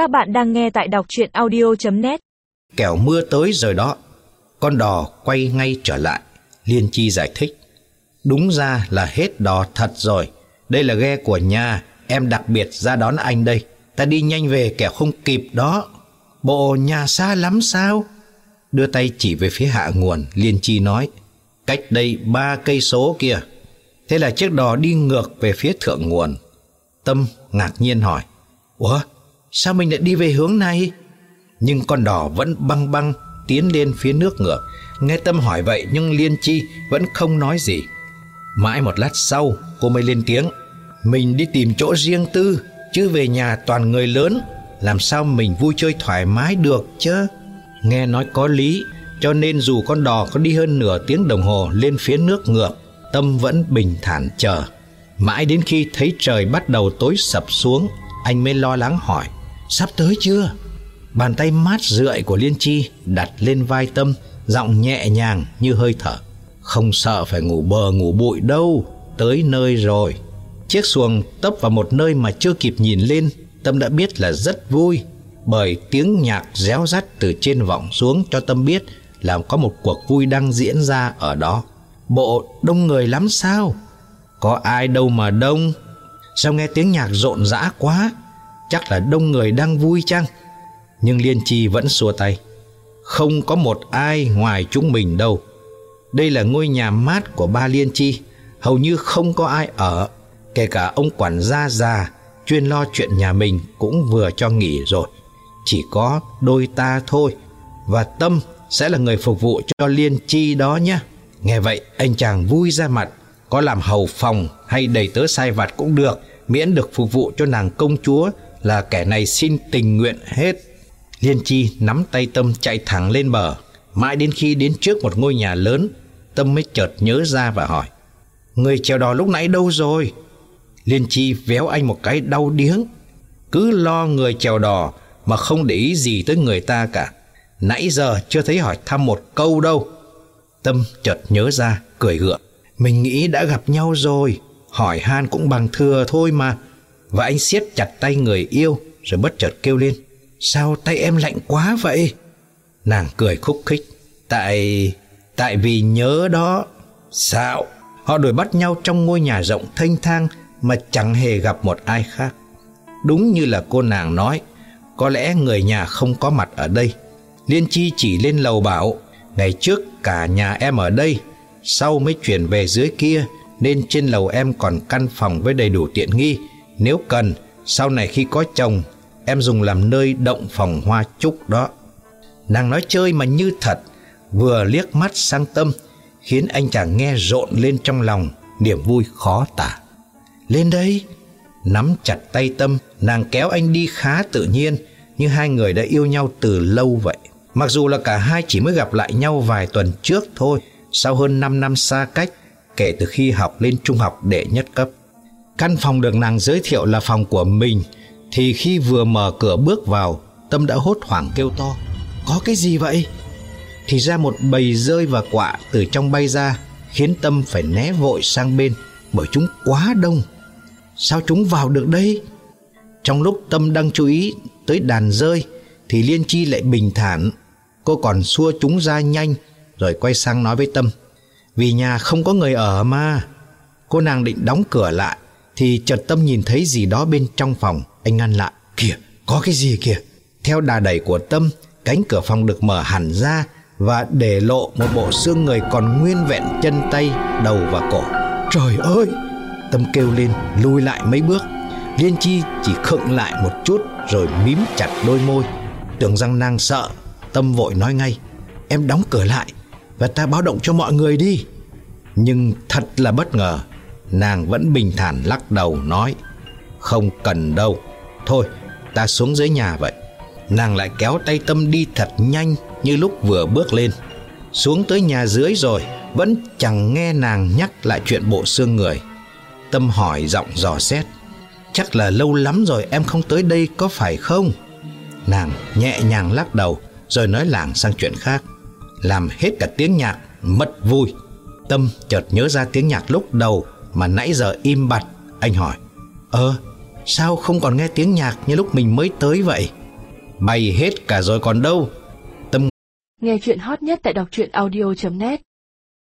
Các bạn đang nghe tại đọc chuyện audio.net Kẻo mưa tới rồi đó. Con đò quay ngay trở lại. Liên Chi giải thích. Đúng ra là hết đò thật rồi. Đây là ghe của nhà. Em đặc biệt ra đón anh đây. Ta đi nhanh về, kẻo không kịp đó. Bộ nhà xa lắm sao? Đưa tay chỉ về phía hạ nguồn, Liên Chi nói. Cách đây ba cây số kia Thế là chiếc đò đi ngược về phía thượng nguồn. Tâm ngạc nhiên hỏi. Ủa sao mình lại đi về hướng này? Nhưng con đò vẫn băng băng Tiến lên phía nước ngược. Nghe Tâm hỏi vậy, nhưng Liên Chi Vẫn không nói gì. Mãi một lát sau, cô mới lên tiếng. Mình đi tìm chỗ riêng tư, Chứ về nhà toàn người lớn. Làm sao mình vui chơi thoải mái được chứ? Nghe nói có lý, Cho nên dù con đò có đi hơn nửa tiếng đồng hồ Lên phía nước ngược, Tâm vẫn bình thản chờ. Mãi đến khi thấy trời bắt đầu tối sập xuống, Anh mới lo lắng hỏi. Sắp tới chưa? Bàn tay mát rượi của Liên Chi Đặt lên vai Tâm, Giọng nhẹ nhàng như hơi thở. Không sợ phải ngủ bờ ngủ bụi đâu, Tới nơi rồi. Chiếc xuồng tấp vào một nơi mà chưa kịp nhìn lên, Tâm đã biết là rất vui, Bởi tiếng nhạc réo rắt từ trên vọng xuống cho Tâm biết Là có một cuộc vui đang diễn ra ở đó. Bộ đông người lắm sao? Có ai đâu mà đông? Sao nghe tiếng nhạc rộn rã quá? Chắc là đông người đang vui chăng? Nhưng Liên Chi vẫn xua tay. Không có một ai ngoài chúng mình đâu. Đây là ngôi nhà mát của ba Liên Chi. Hầu như không có ai ở. Kể cả ông quản gia già, Chuyên lo chuyện nhà mình Cũng vừa cho nghỉ rồi. Chỉ có đôi ta thôi. Và Tâm sẽ là người phục vụ cho Liên Chi đó nhé. Nghe vậy, anh chàng vui ra mặt. Có làm hầu phòng hay đầy tớ sai vặt cũng được. Miễn được phục vụ cho nàng công chúa là kẻ này xin tình nguyện hết. Liên Chi nắm tay Tâm chạy thẳng lên bờ. Mãi đến khi đến trước một ngôi nhà lớn, Tâm mới chợt nhớ ra và hỏi, Người chèo đò lúc nãy đâu rồi? Liên Chi véo anh một cái đau điếng. Cứ lo người chèo đò Mà không để ý gì tới người ta cả. Nãy giờ chưa thấy hỏi thăm một câu đâu. Tâm chợt nhớ ra, cười gượng. Mình nghĩ đã gặp nhau rồi. Hỏi han cũng bằng thừa thôi mà. Và anh siết chặt tay người yêu, Rồi bất chợt kêu lên, Sao tay em lạnh quá vậy? Nàng cười khúc khích, Tại... tại vì nhớ đó Sao Họ đuổi bắt nhau trong ngôi nhà rộng thanh thang Mà chẳng hề gặp một ai khác. Đúng như là cô nàng nói, Có lẽ người nhà không có mặt ở đây Liên Chi chỉ lên lầu bảo, Ngày trước cả nhà em ở đây, Sau mới chuyển về dưới kia, Nên trên lầu em còn căn phòng với đầy đủ tiện nghi nếu cần, Sau này khi có chồng, Em dùng làm nơi động phòng hoa trúc đó. Nàng nói chơi mà như thật, Vừa liếc mắt sang tâm, Khiến anh chàng nghe rộn lên trong lòng, Niềm vui khó tả. Lên đây, Nắm chặt tay tâm, Nàng kéo anh đi khá tự nhiên, Như hai người đã yêu nhau từ lâu vậy. Mặc dù là cả hai chỉ mới gặp lại nhau vài tuần trước thôi, Sau hơn 5 năm xa cách, Kể từ khi học lên trung học đệ nhất cấp. Căn phòng được nàng giới thiệu là phòng của mình, Thì khi vừa mở cửa bước vào, Tâm đã hốt hoảng kêu to, Có cái gì vậy? Thì ra một bầy rơi và quạ từ trong bay ra, Khiến Tâm phải né vội sang bên, Bởi chúng quá đông, Sao chúng vào được đây? Trong lúc Tâm đang chú ý tới đàn rơi, Thì Liên Chi lại bình thản, Cô còn xua chúng ra nhanh, Rồi quay sang nói với Tâm, Vì nhà không có người ở mà Cô nàng định đóng cửa lại thì chợt Tâm nhìn thấy gì đó bên trong phòng. Anh ngăn lại Kìa có cái gì kìa? Theo đà đẩy của Tâm Cánh cửa phòng được mở hẳn ra Và để lộ một bộ xương người còn nguyên vẹn chân tay, đầu và cổ. Trời ơi! Tâm kêu lên lùi lại mấy bước. Liên Chi chỉ khựng lại một chút Rồi mím chặt đôi môi. Tưởng rằng nàng sợ Tâm vội nói ngay Em đóng cửa lại Và ta báo động cho mọi người đi. Nhưng thật là bất ngờ Nàng vẫn bình thản lắc đầu nói, Không cần đâu. Thôi, ta xuống dưới nhà vậy. Nàng lại kéo tay Tâm đi thật nhanh Như lúc vừa bước lên. Xuống tới nhà dưới rồi, Vẫn chẳng nghe nàng nhắc lại chuyện bộ xương người. Tâm hỏi giọng dò xét, Chắc là lâu lắm rồi em không tới đây có phải không? Nàng nhẹ nhàng lắc đầu, Rồi nói làng sang chuyện khác. Làm hết cả tiếng nhạc, Mất vui. Tâm chợt nhớ ra tiếng nhạc lúc đầu mà nãy giờ im bặt, Anh hỏi. Ờ sao không còn nghe tiếng nhạc như lúc mình mới tới vậy? Bay hết cả rồi còn đâu. Tâm Nghe chuyện hot nhất tại đọc truyện audio.net